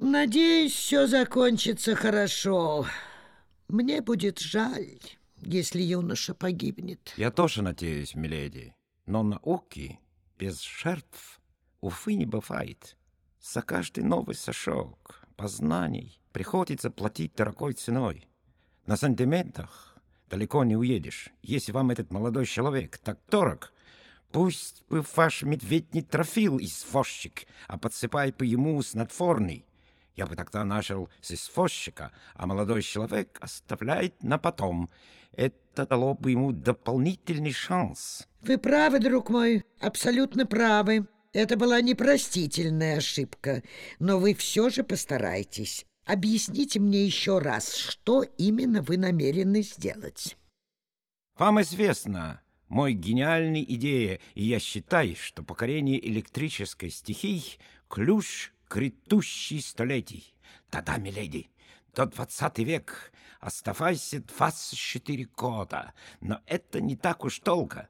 Надеюсь, все закончится хорошо. Мне будет жаль, если юноша погибнет. Я тоже надеюсь, миледи. Но науки без жертв, увы, не бывает. За каждый новый сошок познаний приходится платить дорогой ценой. На сантиментах далеко не уедешь. Если вам этот молодой человек так дорог, пусть бы ваш медведь не трофил извозчик, а подсыпай по ему снотворный. Я бы тогда начал с извозчика, а молодой человек оставляет на потом. Это дало бы ему дополнительный шанс. Вы правы, друг мой, абсолютно правы. Это была непростительная ошибка, но вы все же постарайтесь. Объясните мне еще раз, что именно вы намерены сделать. Вам известна мой гениальная идея, и я считаю, что покорение электрической стихии — ключ к грядущей столетий. Да-да, миледи, до двадцатый век оставайся двадцать четыре года, но это не так уж долго.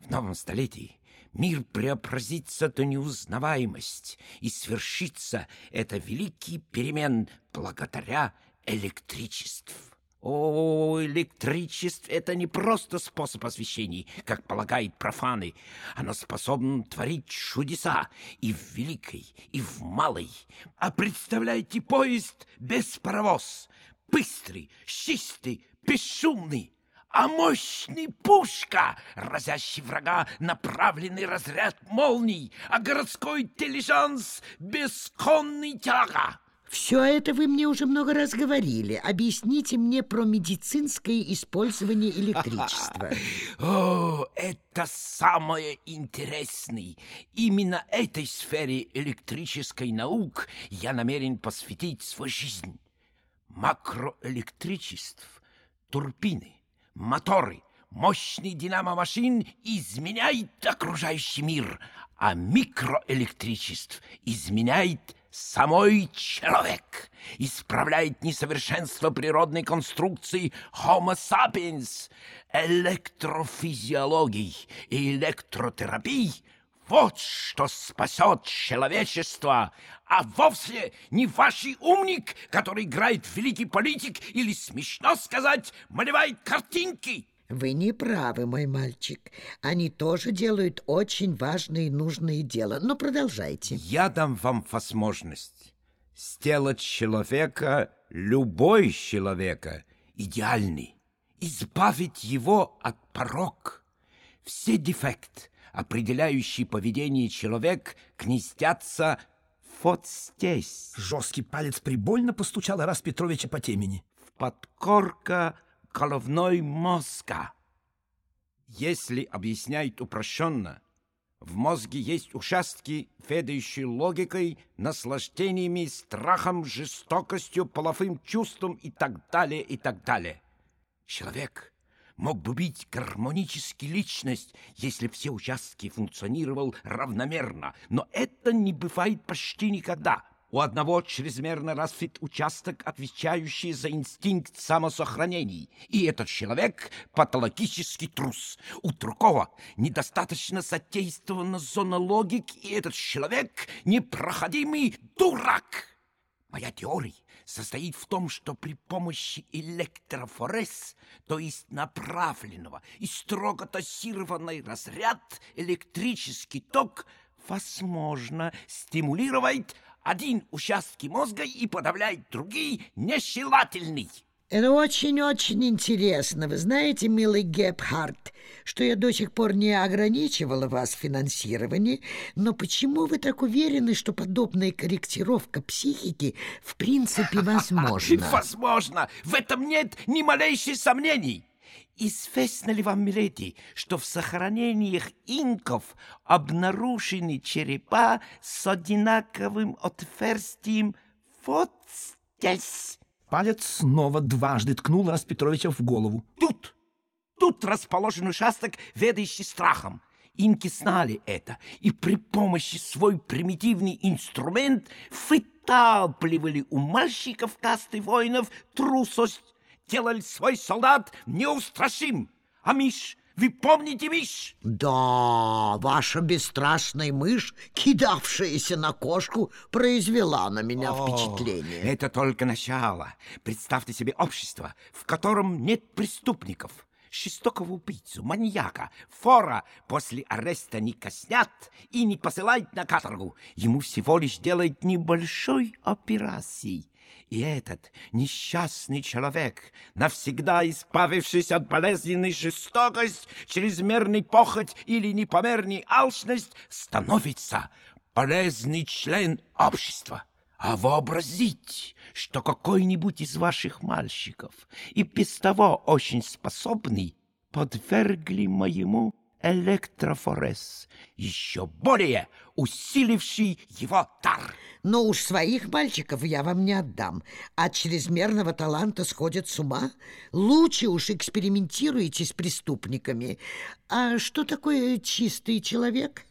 В новом столетии мир преобразится до неузнаваемости, и свершится это великий перемен благодаря электричеству. О, электричество — это не просто способ освещения, как полагают профаны. Оно способно творить чудеса и в великой, и в малой. А представляете поезд без паровоз, быстрый, чистый, бесшумный а мощный пушка, разящий врага направленный разряд молний, а городской тележанс бесконный тяга. Все это вы мне уже много раз говорили. Объясните мне про медицинское использование электричества. О, это самое интересное. Именно этой сфере электрической наук я намерен посвятить свою жизнь. Макроэлектричество, турбины, моторы, мощный динамо машин изменяет окружающий мир, а микроэлектричество изменяет самой человек, исправляет несовершенство природной конструкции Homo sapiens, электрофизиологией и электротерапией вот что спасет человечество, а вовсе не ваший умник, который играет великий политик или, смешно сказать, малевает картинки. Вы не правы, мой мальчик. Они тоже делают очень важное и нужное дело. Но продолжайте. Я дам вам возможность сделать человека, любой человека, идеальный, избавить его от порок. Все дефекты, определяющие поведение человека, гнездятся вот здесь. Жесткий палец прибольно постучал Арас Петровича по темени. В подкорка головной мозга. Если объяснять упрощенно, в мозге есть участки, ведающие логикой, наслаждениями, страхом, жестокостью, половым чувством и так далее, и так далее. Человек мог бы быть гармонически личность, если все участки функционировал равномерно, но это не бывает почти никогда. У одного чрезмерно развит участок, отвечающий за инстинкт самосохранения, и этот человек — патологический трус. У другого недостаточно задействована зона логики, и этот человек — непроходимый дурак. Моя теория состоит в том, что при помощи электрофорез, то есть направленного и строго дозированный разряд, электрический ток, возможно, стимулировать один участки мозга и подавляет другие нежелательный. Это очень-очень интересно. Вы знаете, милый Гепхард, что я до сих пор не ограничивала вас в финансировании, но почему вы так уверены, что подобная корректировка психики в принципе возможна? Возможно. В этом нет ни малейших сомнений. Известно ли вам, миледи, что в захоронениях инков обнаружены черепа с одинаковым отверстием вот здесь? Палец снова дважды ткнул Распетровича в голову. Тут, тут расположен участок, ведающий страхом. Инки знали это и при помощи свой примитивный инструмент вытапливали у мальчиков касты воинов трусость, делали свой солдат неустрашим. А Миш Вы помните мышь? Да, ваша бесстрашная мышь, кидавшаяся на кошку, произвела на меня впечатление. Это только начало. Представьте себе общество, в котором нет преступников, жестокого убийцу, маньяка. Фора после ареста не коснят и не посылают на каторгу. Ему всего лишь делают небольшой операции. И этот несчастный человек, навсегда избавившись от болезненной жестокость, чрезмерной похоть или непомерной алчность, становится полезный член общества. А вообразить, что какой-нибудь из ваших мальчиков, и без того очень способный, подвергли моему электрофорез, еще более усиливший его дар. Но уж своих мальчиков я вам не отдам. От чрезмерного таланта сходят с ума. Лучше уж экспериментируйте с преступниками. А что такое чистый человек?